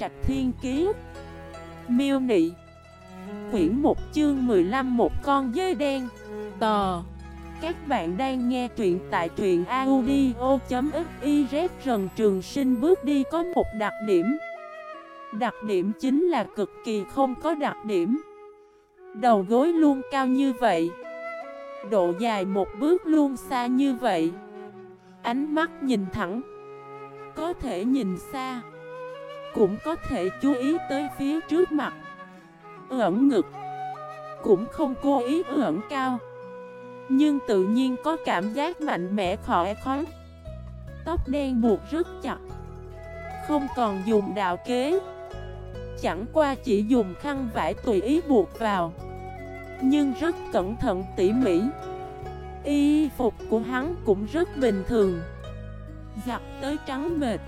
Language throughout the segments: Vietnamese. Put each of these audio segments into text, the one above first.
Trạch Thiên Kiế Miêu Nị. Quyển 1 chương 15 Một con dơi đen. Tò. Các bạn đang nghe truyện tại truyện audio.xyz Rần Trường Sinh bước đi có một đặc điểm. Đặc điểm chính là cực kỳ không có đặc điểm. Đầu gối luôn cao như vậy. Độ dài một bước luôn xa như vậy. Ánh mắt nhìn thẳng. Có thể nhìn xa. Cũng có thể chú ý tới phía trước mặt. Ẩn ngực Cũng không cố ý ẩn cao, Nhưng tự nhiên có cảm giác mạnh mẽ khỏi khói Tóc đen buộc rất chặt, Không còn dùng đạo kế. Chẳng qua chỉ dùng khăn vải tùy ý buộc vào, Nhưng rất cẩn thận tỉ mỉ. Y phục của hắn cũng rất bình thường, Giặt tới trắng mệt.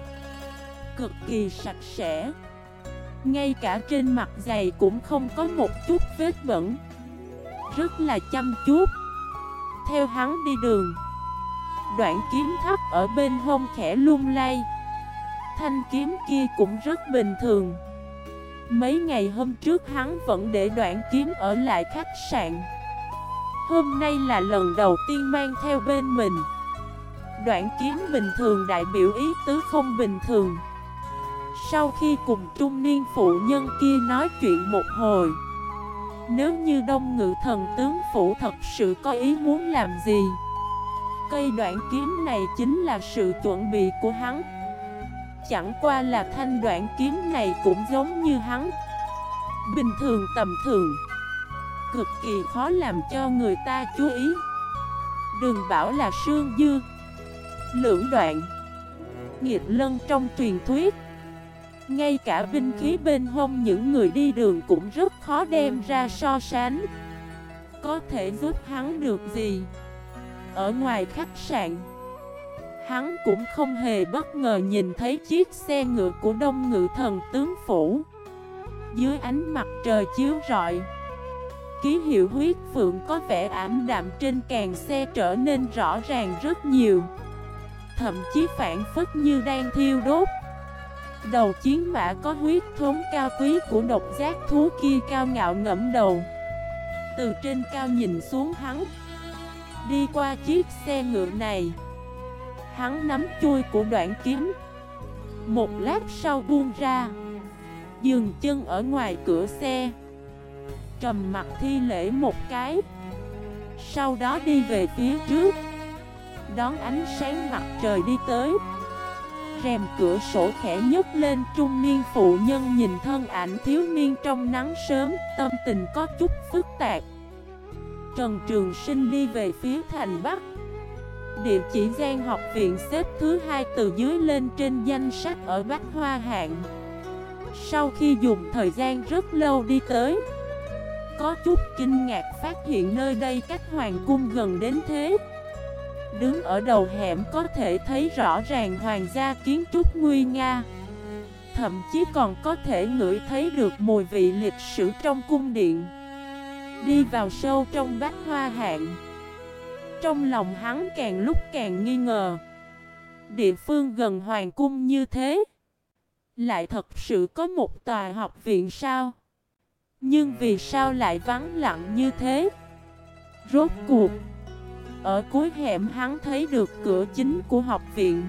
Cực kỳ sạch sẽ. Ngay cả trên mặt giày cũng không có một chút vết bẩn. Rất là chăm chút. Theo hắn đi đường, Đoạn kiếm thấp ở bên hông khẽ lung lay. Thanh kiếm kia cũng rất bình thường. Mấy ngày hôm trước hắn vẫn để đoạn kiếm ở lại khách sạn. Hôm nay là lần đầu tiên mang theo bên mình. Đoạn kiếm bình thường đại biểu ý tứ không bình thường. Sau khi cùng trung niên phụ nhân kia nói chuyện một hồi, Nếu như đông ngự thần tướng phủ thật sự có ý muốn làm gì, Cây đoạn kiếm này chính là sự chuẩn bị của hắn. Chẳng qua là thanh đoạn kiếm này cũng giống như hắn. Bình thường tầm thường, Cực kỳ khó làm cho người ta chú ý. Đừng bảo là sương dư, Lưỡng đoạn Nghiệt lân trong truyền thuyết. Ngay cả binh khí bên hông những người đi đường cũng rất khó đem ra so sánh. Có thể giúp hắn được gì? Ở ngoài khách sạn, Hắn cũng không hề bất ngờ nhìn thấy chiếc xe ngựa của đông ngự thần tướng phủ. Dưới ánh mặt trời chiếu rọi, Ký hiệu huyết phượng có vẻ ảm đạm trên càng xe trở nên rõ ràng rất nhiều. Thậm chí phản phất như đang thiêu đốt. Đầu chiến mã có huyết thống cao quý của độc giác thú kia cao ngạo ngẫm đầu. Từ trên cao nhìn xuống hắn. Đi qua chiếc xe ngựa này. Hắn nắm chui của đoạn kiếm. Một lát sau buông ra. Dừng chân ở ngoài cửa xe. Trầm mặt thi lễ một cái. Sau đó đi về phía trước. Đón ánh sáng mặt trời đi tới. Rèm cửa sổ khẽ nhấc lên, Trung niên phụ nhân nhìn thân ảnh thiếu niên trong nắng sớm, Tâm tình có chút phức tạp. Trần Trường Sinh đi về phía thành Bắc. Địa chỉ gian học viện xếp thứ hai từ dưới lên trên danh sách ở Bách Hoa Hạng. Sau khi dùng thời gian rất lâu đi tới, Có chút kinh ngạc phát hiện nơi đây cách hoàng cung gần đến thế. Đứng ở đầu hẻm có thể thấy rõ ràng hoàng gia kiến trúc nguy nga. Thậm chí còn có thể ngửi thấy được mùi vị lịch sử trong cung điện. Đi vào sâu trong bách hoa hạng. Trong lòng hắn càng lúc càng nghi ngờ. Địa phương gần hoàng cung như thế? Lại thật sự có một tòa học viện sao? Nhưng vì sao lại vắng lặng như thế? Rốt cuộc ở cuối hẻm hắn thấy được cửa chính của học viện.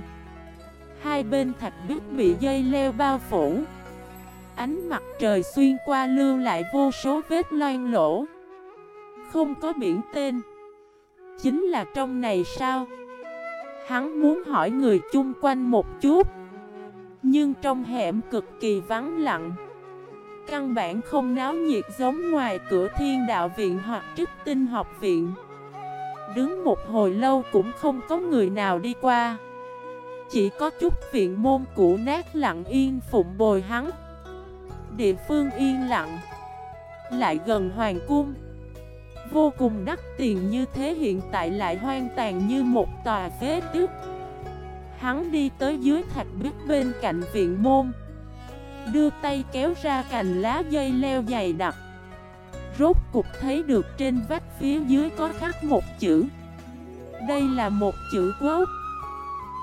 Hai bên thạch bích bị dây leo bao phủ. Ánh mặt trời xuyên qua lưu lại vô số vết loang lỗ Không có biển tên. Chính là trong này sao? Hắn muốn hỏi người chung quanh một chút. Nhưng trong hẻm cực kỳ vắng lặng. Căn bản không náo nhiệt giống ngoài cửa thiên đạo viện hoặc trích tinh học viện. Đứng một hồi lâu cũng không có người nào đi qua. Chỉ có chút viện môn cũ nát lặng yên phụng bồi hắn. Địa phương yên lặng, Lại gần hoàng cung. Vô cùng đắt tiền như thế hiện tại lại hoang tàn như một tòa phế tước. Hắn đi tới dưới thạch bích bên cạnh viện môn, Đưa tay kéo ra cành lá dây leo dày đặc. Rốt cục thấy được trên vách phía dưới có khắc một chữ. Đây là một chữ quốc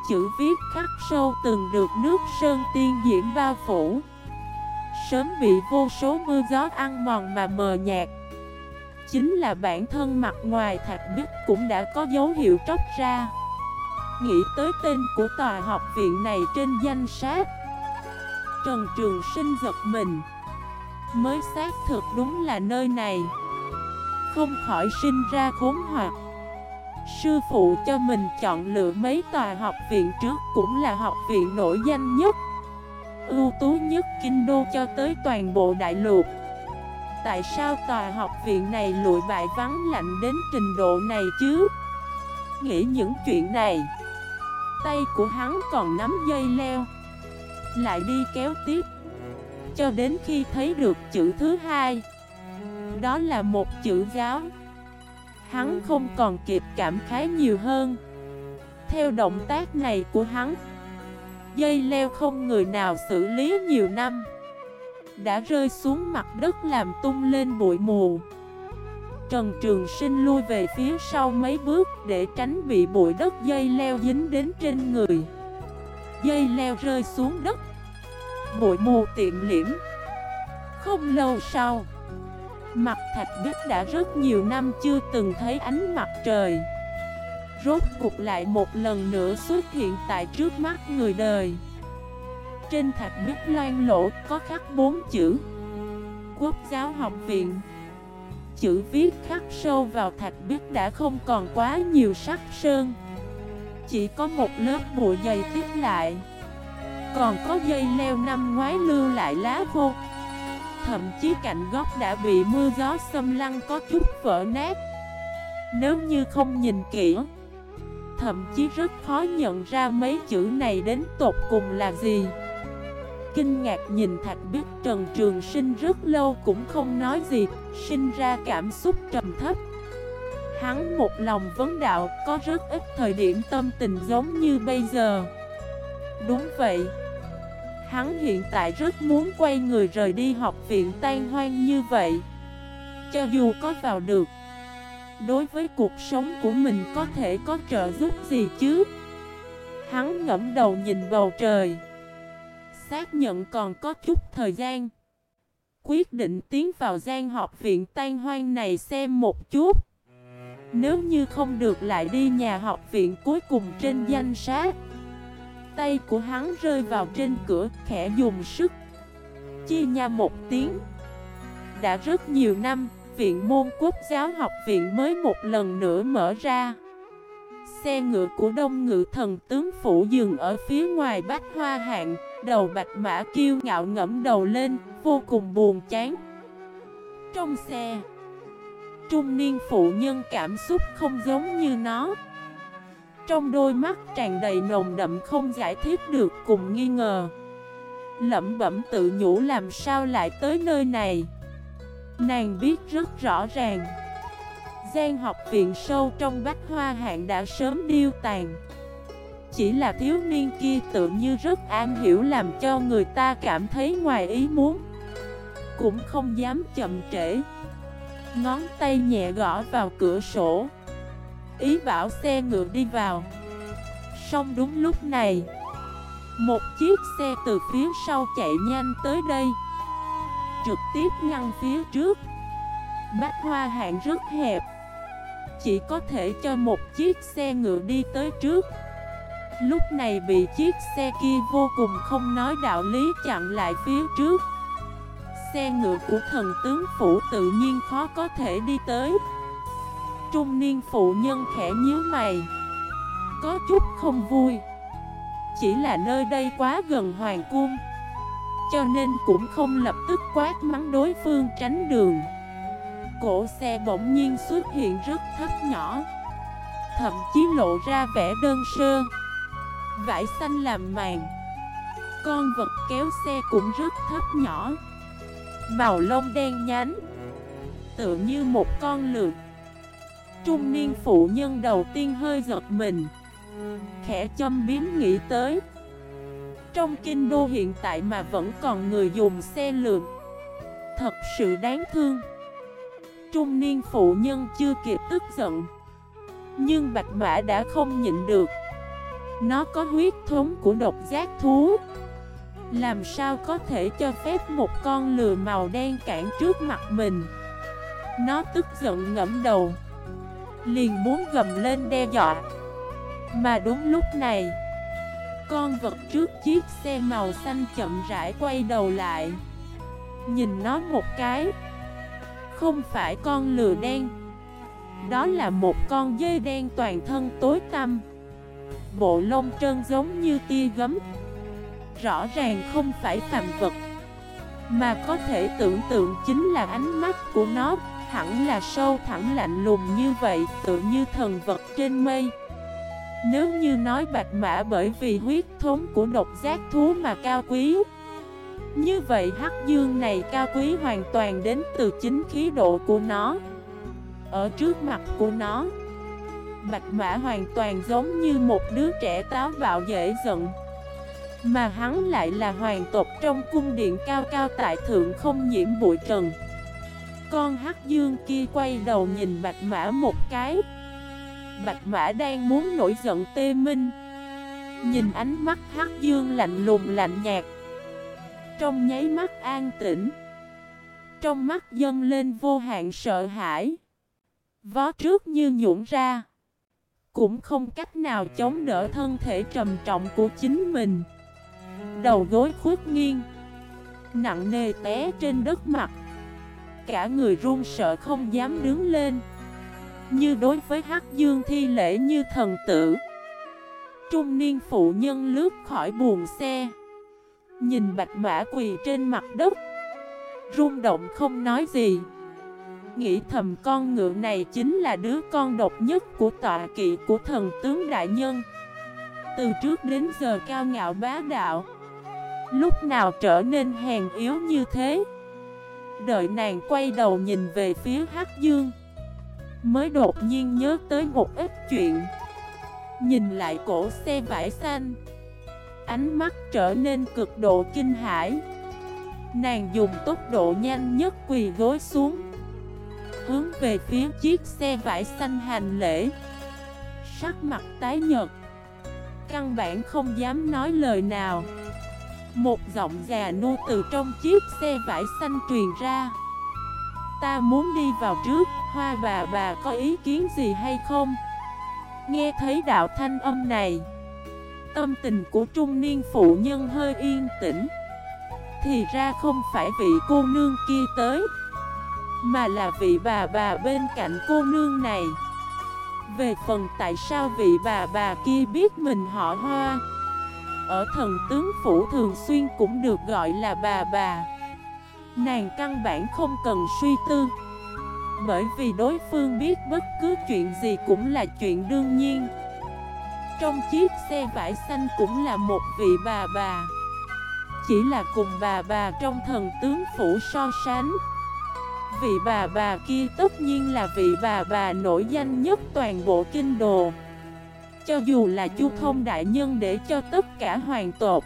Chữ viết khắc sâu từng được nước sơn tiên diễn bao phủ. Sớm bị vô số mưa gió ăn mòn mà mờ nhạt. Chính là bản thân mặt ngoài thạch bích cũng đã có dấu hiệu tróc ra. Nghĩ tới tên của tòa học viện này trên danh sách. Trần Trường Sinh giật mình. Mới xác thực đúng là nơi này. Không khỏi sinh ra khốn hoặc. Sư phụ cho mình chọn lựa mấy tòa học viện trước cũng là học viện nổi danh nhất. Ưu tú nhất kinh đô cho tới toàn bộ đại lục. Tại sao tòa học viện này lụi bại vắng lạnh đến trình độ này chứ? Nghĩ những chuyện này, Tay của hắn còn nắm dây leo. Lại đi kéo tiếp cho đến khi thấy được chữ thứ hai. Đó là một chữ giáo. Hắn không còn kịp cảm khái nhiều hơn. Theo động tác này của hắn, Dây leo không người nào xử lý nhiều năm. Đã rơi xuống mặt đất làm tung lên bụi mù. Trần Trường Sinh lui về phía sau mấy bước để tránh bị bụi đất dây leo dính đến trên người. Dây leo rơi xuống đất Bụi mù tiệm liễm Không lâu sau, Mặt thạch bích đã rất nhiều năm chưa từng thấy ánh mặt trời. Rốt cục lại một lần nữa xuất hiện tại trước mắt người đời. Trên thạch bích loan lỗ có khắc bốn chữ. Quốc giáo học viện. Chữ viết khắc sâu vào thạch bích đã không còn quá nhiều sắc sơn. Chỉ có một lớp bụi dày tiếp lại. Còn có dây leo năm ngoái lưu lại lá khô. Thậm chí cạnh góc đã bị mưa gió xâm lăng có chút vỡ nát. Nếu như không nhìn kỹ, Thậm chí rất khó nhận ra mấy chữ này đến tột cùng là gì. Kinh ngạc nhìn Thạch Biết Trần Trường Sinh rất lâu cũng không nói gì, Sinh ra cảm xúc trầm thấp. Hắn một lòng vấn đạo, có rất ít thời điểm tâm tình giống như bây giờ. Đúng vậy Hắn hiện tại rất muốn quay người rời đi học viện tan hoang như vậy. Cho dù có vào được, Đối với cuộc sống của mình có thể có trợ giúp gì chứ? Hắn ngẫm đầu nhìn bầu trời, Xác nhận còn có chút thời gian. Quyết định tiến vào gian học viện tan hoang này xem một chút. Nếu như không được lại đi nhà học viện cuối cùng trên danh sách Tay của hắn rơi vào trên cửa, khẽ dùng sức. Chia nha một tiếng. Đã rất nhiều năm, Viện môn quốc giáo học viện mới một lần nữa mở ra. Xe ngựa của đông ngự thần tướng phủ dừng ở phía ngoài bách hoa hạng, Đầu bạch mã kiêu ngạo ngẫm đầu lên, Vô cùng buồn chán. Trong xe, Trung niên phụ nhân cảm xúc không giống như nó trong đôi mắt tràn đầy nồng đậm không giải thích được cùng nghi ngờ. Lẩm bẩm tự nhủ làm sao lại tới nơi này? Nàng biết rất rõ ràng. Giang học viện sâu trong bách hoa hạng đã sớm điêu tàn. Chỉ là thiếu niên kia tự như rất an hiểu làm cho người ta cảm thấy ngoài ý muốn. Cũng không dám chậm trễ. Ngón tay nhẹ gõ vào cửa sổ. Ý bảo xe ngựa đi vào. Xong đúng lúc này, Một chiếc xe từ phía sau chạy nhanh tới đây. Trực tiếp ngăn phía trước. Bách hoa hạng rất hẹp. Chỉ có thể cho một chiếc xe ngựa đi tới trước. Lúc này bị chiếc xe kia vô cùng không nói đạo lý chặn lại phía trước. Xe ngựa của thần tướng phủ tự nhiên khó có thể đi tới. Trung niên phụ nhân khẽ nhíu mày. Có chút không vui. Chỉ là nơi đây quá gần hoàng cung, Cho nên cũng không lập tức quát mắng đối phương tránh đường. Cổ xe bỗng nhiên xuất hiện rất thấp nhỏ, Thậm chí lộ ra vẻ đơn sơ. Vải xanh làm màn, Con vật kéo xe cũng rất thấp nhỏ. Màu lông đen nhánh, Tựa như một con lượt Trung niên phụ nhân đầu tiên hơi giật mình. Khẽ châm biếm nghĩ tới. Trong kinh đô hiện tại mà vẫn còn người dùng xe lượm Thật sự đáng thương. Trung niên phụ nhân chưa kịp tức giận. Nhưng bạch mã đã không nhịn được. Nó có huyết thống của độc giác thú. Làm sao có thể cho phép một con lừa màu đen cản trước mặt mình? Nó tức giận ngẫm đầu. Liền muốn gầm lên đe dọa. Mà đúng lúc này, Con vật trước chiếc xe màu xanh chậm rãi quay đầu lại. Nhìn nó một cái, Không phải con lừa đen. Đó là một con dơi đen toàn thân tối tăm. Bộ lông trơn giống như tia gấm. Rõ ràng không phải phàm vật, Mà có thể tưởng tượng chính là ánh mắt của nó. Hẳn là sâu thẳng lạnh lùng như vậy, Tự như thần vật trên mây. Nếu như nói bạch mã bởi vì huyết thống của độc giác thú mà cao quý. Như vậy hắc dương này cao quý hoàn toàn đến từ chính khí độ của nó. Ở trước mặt của nó, Bạch mã hoàn toàn giống như một đứa trẻ táo bạo dễ giận. Mà hắn lại là hoàng tộc trong cung điện cao cao tại thượng không nhiễm bụi trần. Con hắc dương kia quay đầu nhìn bạch mã một cái. Bạch mã đang muốn nổi giận tê minh. Nhìn ánh mắt hắc dương lạnh lùng lạnh nhạt. Trong nháy mắt an tĩnh. Trong mắt dâng lên vô hạn sợ hãi. Vó trước như nhũn ra. Cũng không cách nào chống đỡ thân thể trầm trọng của chính mình. Đầu gối khuất nghiêng. Nặng nề té trên đất mặt. Cả người run sợ không dám đứng lên. Như đối với Hắc Dương thi lễ như thần tử. Trung niên phụ nhân lướt khỏi buồn xe. Nhìn bạch mã quỳ trên mặt đất. Rung động không nói gì. Nghĩ thầm con ngựa này chính là đứa con độc nhất của tọa kỵ của thần tướng đại nhân. Từ trước đến giờ cao ngạo bá đạo. Lúc nào trở nên hèn yếu như thế? Đợi nàng quay đầu nhìn về phía Hắc Dương, Mới đột nhiên nhớ tới một ít chuyện. Nhìn lại cổ xe vải xanh, Ánh mắt trở nên cực độ kinh hãi. Nàng dùng tốc độ nhanh nhất quỳ gối xuống, hướng về phía chiếc xe vải xanh hành lễ. Sắc mặt tái nhợt, Căn bản không dám nói lời nào. Một giọng già nô từ trong chiếc xe vải xanh truyền ra. Ta muốn đi vào trước, hoa bà bà có ý kiến gì hay không? Nghe thấy đạo thanh âm này Tâm tình của trung niên phụ nhân hơi yên tĩnh. Thì ra không phải vị cô nương kia tới mà là vị bà bà bên cạnh cô nương này. Về phần tại sao vị bà bà kia biết mình họ hoa ở thần tướng phủ thường xuyên cũng được gọi là bà bà. Nàng căn bản không cần suy tư, Bởi vì đối phương biết bất cứ chuyện gì cũng là chuyện đương nhiên. Trong chiếc xe vải xanh cũng là một vị bà bà, Chỉ là cùng bà bà trong thần tướng phủ so sánh. Vị bà bà kia tất nhiên là vị bà bà nổi danh nhất toàn bộ kinh đồ. Cho dù là chu thông đại nhân để cho tất cả hoàng tộc.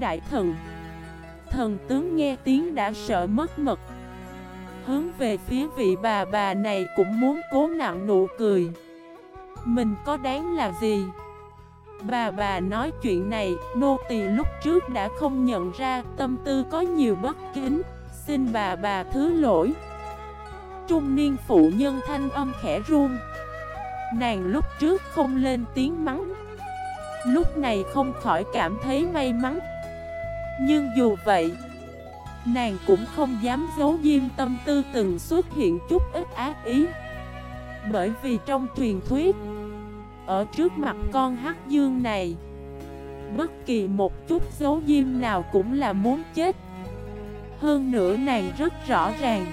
Đại thần. Thần tướng nghe tiếng đã sợ mất mật. Hướng về phía vị bà bà này cũng muốn cố nặng nụ cười. Mình có đáng là gì? Bà bà nói chuyện này, nô tỳ lúc trước đã không nhận ra tâm tư có nhiều bất kính. Xin bà bà thứ lỗi. Trung niên phụ nhân thanh âm khẽ run. Nàng lúc trước không lên tiếng mắng. Lúc này không khỏi cảm thấy may mắn. Nhưng dù vậy, Nàng cũng không dám giấu diêm tâm tư từng xuất hiện chút ít ác ý. Bởi vì trong truyền thuyết, Ở trước mặt con hắc dương này, Bất kỳ một chút dấu diêm nào cũng là muốn chết. Hơn nữa nàng rất rõ ràng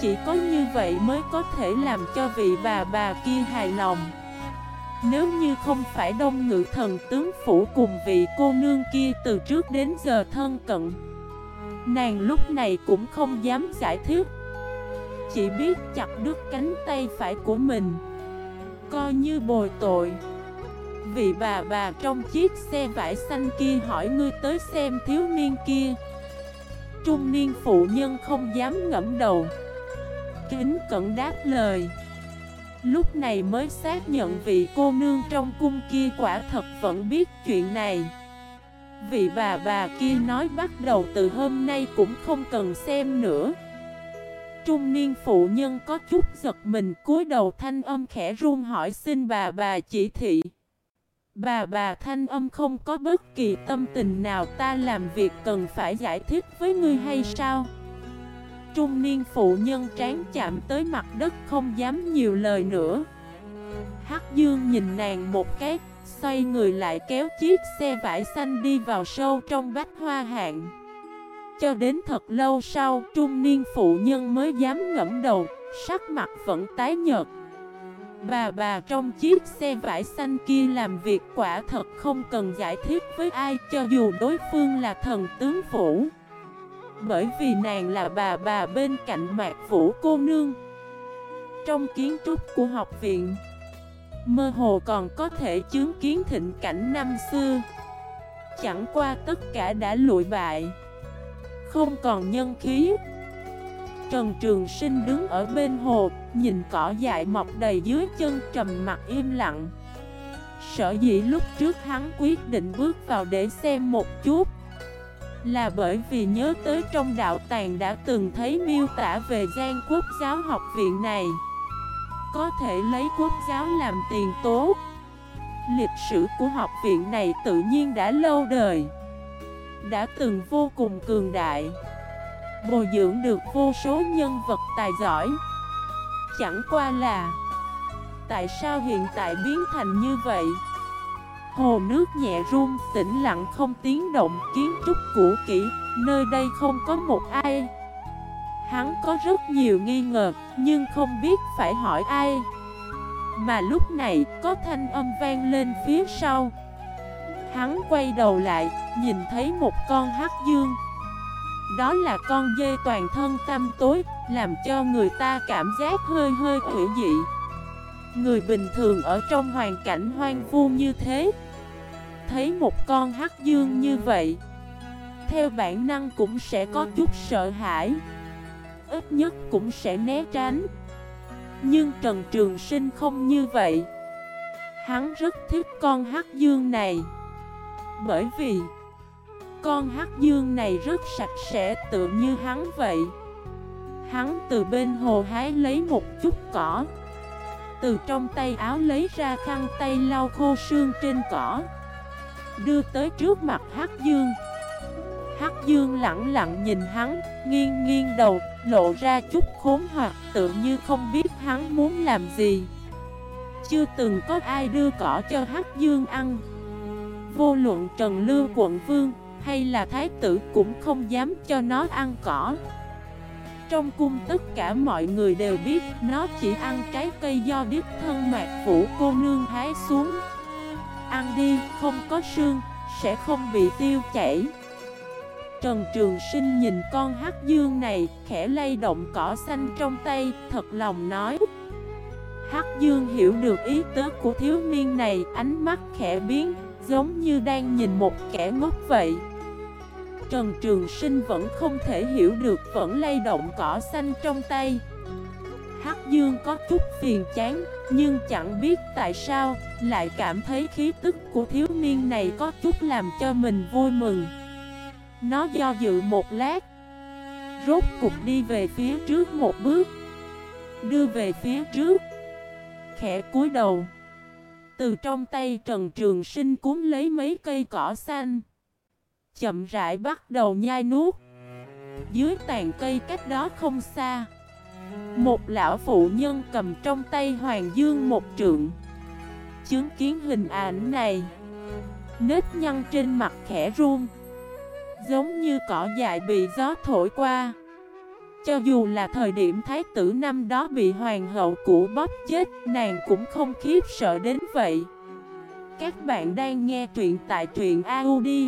chỉ có như vậy mới có thể làm cho vị bà bà kia hài lòng. Nếu như không phải đông ngự thần tướng phủ cùng vị cô nương kia từ trước đến giờ thân cận, Nàng lúc này cũng không dám giải thích. Chỉ biết chặt đứt cánh tay phải của mình, Coi như bồi tội. Vị bà bà trong chiếc xe vải xanh kia hỏi ngươi tới xem thiếu niên kia. Trung niên phụ nhân không dám ngẫm đầu. Kính cẩn đáp lời. Lúc này mới xác nhận vị cô nương trong cung kia quả thật vẫn biết chuyện này. Vị bà bà kia nói bắt đầu từ hôm nay cũng không cần xem nữa. Trung niên phụ nhân có chút giật mình, cúi đầu thanh âm khẽ run hỏi, xin bà bà chỉ thị. Bà bà thanh âm không có bất kỳ tâm tình nào, ta làm việc cần phải giải thích với ngươi hay sao? Trung niên phụ nhân trán chạm tới mặt đất không dám nhiều lời nữa. Hắc Dương nhìn nàng một cái, Xoay người lại kéo chiếc xe vải xanh đi vào sâu trong bách hoa hạng. Cho đến thật lâu sau, Trung niên phụ nhân mới dám ngẫm đầu, Sắc mặt vẫn tái nhợt. Bà bà trong chiếc xe vải xanh kia làm việc quả thật không cần giải thích với ai, cho dù đối phương là thần tướng phủ. Bởi vì nàng là bà bà bên cạnh mạc vũ cô nương. Trong kiến trúc của học viện, Mơ hồ còn có thể chứng kiến thịnh cảnh năm xưa. Chẳng qua tất cả đã lụi bại. Không còn nhân khí. Trần Trường Sinh đứng ở bên hồ, Nhìn cỏ dại mọc đầy dưới chân trầm mặt im lặng. Sở dĩ lúc trước hắn quyết định bước vào để xem một chút là bởi vì nhớ tới trong đạo tàng đã từng thấy miêu tả về gian quốc giáo học viện này. Có thể lấy quốc giáo làm tiền tố. Lịch sử của học viện này tự nhiên đã lâu đời, Đã từng vô cùng cường đại, Bồi dưỡng được vô số nhân vật tài giỏi. Chẳng qua là, Tại sao hiện tại biến thành như vậy? Hồ nước nhẹ run, tĩnh lặng không tiếng động, kiến trúc cũ kỹ, nơi đây không có một ai. Hắn có rất nhiều nghi ngờ, nhưng không biết phải hỏi ai. Mà lúc này, có thanh âm vang lên phía sau. Hắn quay đầu lại, nhìn thấy một con hắc dương. Đó là con dê toàn thân tăm tối, làm cho người ta cảm giác hơi hơi quỷ dị. Người bình thường ở trong hoàn cảnh hoang vu như thế Thấy một con hắc dương như vậy, Theo bản năng cũng sẽ có chút sợ hãi, ít nhất cũng sẽ né tránh. Nhưng Trần Trường Sinh không như vậy. Hắn rất thích con hắc dương này, Bởi vì Con hắc dương này rất sạch sẽ tự như hắn vậy. Hắn từ bên hồ hái lấy một chút cỏ, Từ trong tay áo lấy ra khăn tay lau khô sương trên cỏ. Đưa tới trước mặt hắc dương Hắc Dương lặng lặng nhìn hắn, nghiêng nghiêng đầu, lộ ra chút khốn hoặc tự như không biết hắn muốn làm gì. Chưa từng có ai đưa cỏ cho Hắc Dương ăn. Vô luận Trần Lưu quận vương hay là thái tử cũng không dám cho nó ăn cỏ. Trong cung tất cả mọi người đều biết nó chỉ ăn trái cây do đích thân mạc phủ cô nương hái xuống. Ăn đi, không có xương, sẽ không bị tiêu chảy. Trần Trường Sinh nhìn con hắc dương này, khẽ lay động cỏ xanh trong tay, thật lòng nói. Hắc dương hiểu được ý tứ của thiếu niên này, ánh mắt khẽ biến, giống như đang nhìn một kẻ ngốc vậy. Trần Trường Sinh vẫn không thể hiểu được vẫn lay động cỏ xanh trong tay. Hắc Dương có chút phiền chán, nhưng chẳng biết tại sao, lại cảm thấy khí tức của thiếu niên này có chút làm cho mình vui mừng. Nó do dự một lát Rốt cục đi về phía trước một bước. Đưa về phía trước Khẽ cúi đầu. Từ trong tay Trần Trường Sinh cuốn lấy mấy cây cỏ xanh Chậm rãi bắt đầu nhai nuốt. Dưới tàn cây cách đó không xa một lão phụ nhân cầm trong tay Hoàng Dương một trượng. Chứng kiến hình ảnh này Nết nhăn trên mặt khẽ run. Giống như cỏ dại bị gió thổi qua. Cho dù là thời điểm thái tử năm đó bị hoàng hậu cũ bóp chết, Nàng cũng không khiếp sợ đến vậy. Các bạn đang nghe truyện tại truyện audio.fif